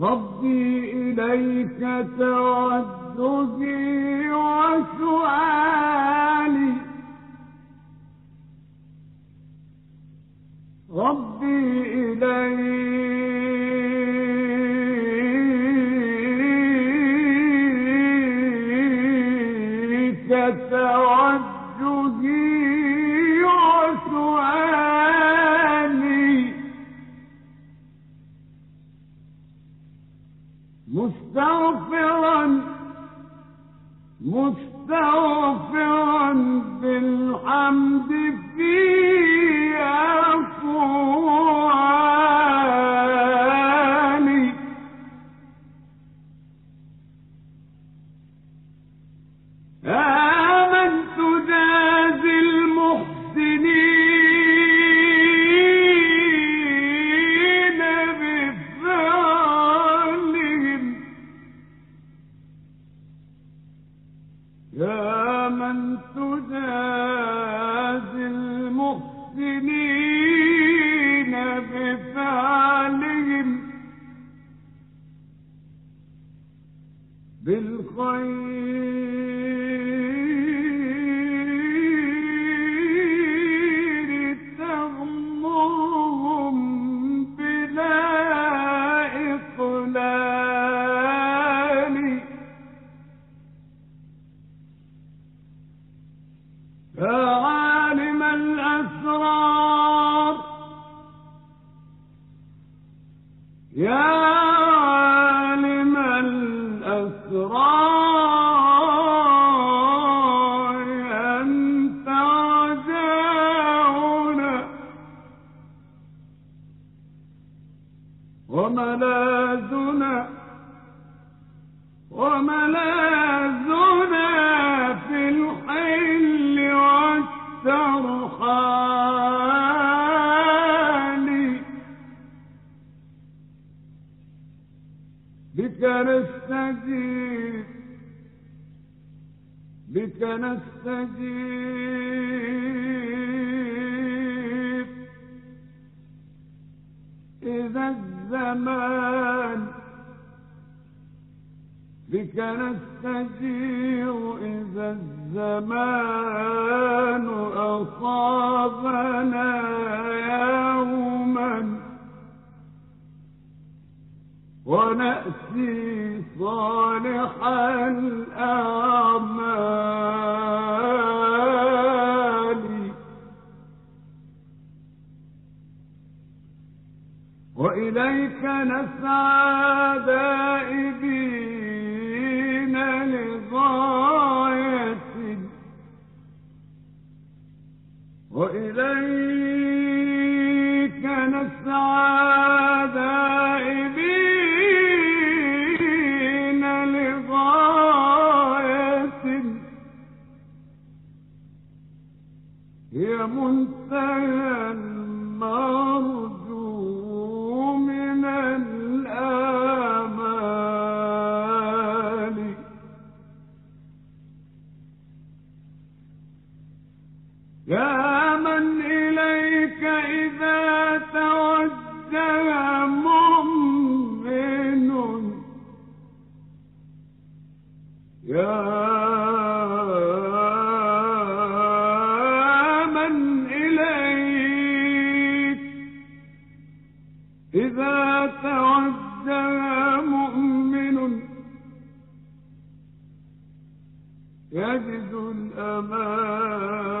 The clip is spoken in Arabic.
ربي إليك توجهي وسؤالي ربي إليك توجهي مستغفرا مستغفرا بالحمد في أقوالي آمنت يا من تجازي المحسنين بفعلهم بالخير يا عالم الأسرار. يا عالم الأسرار أنت رجاؤنا وملاذنا وملاذنا. نستجيب. بك نستجيب. إذا الزمان بك نستجير إذا الزمان أصابنا ونأتي صالح الأعمال. وإليك نسعى دائبين لغاية. وإليك نسعى هي منتهى المرجو من الآمال. يا من إليك إذا توجه مؤمن. يا إذا توجه مؤمن يجد الأمان